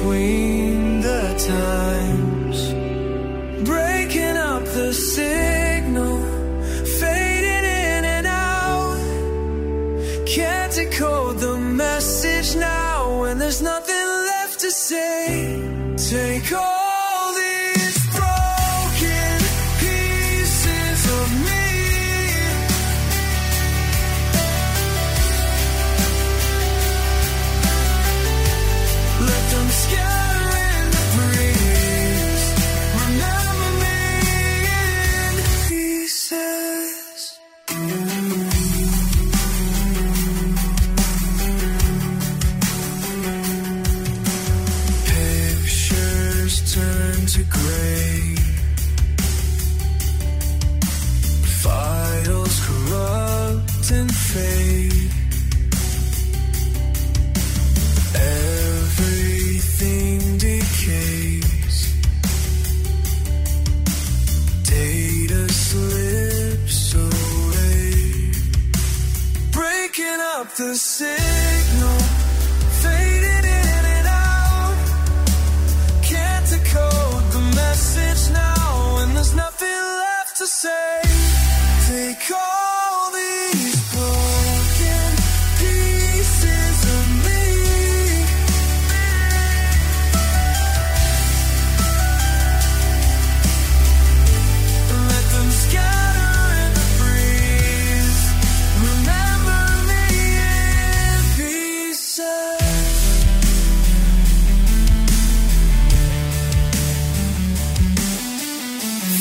between the times. Breaking up the signal. Fading in and out. Can't decode the message now when there's nothing left to say. Take all Files corrupt and fade. Everything decays. Data slips away. Breaking up the signal.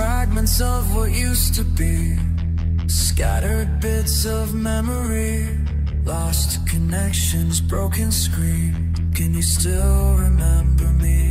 Fragments of what used to be, scattered bits of memory, lost connections, broken screen. Can you still remember me?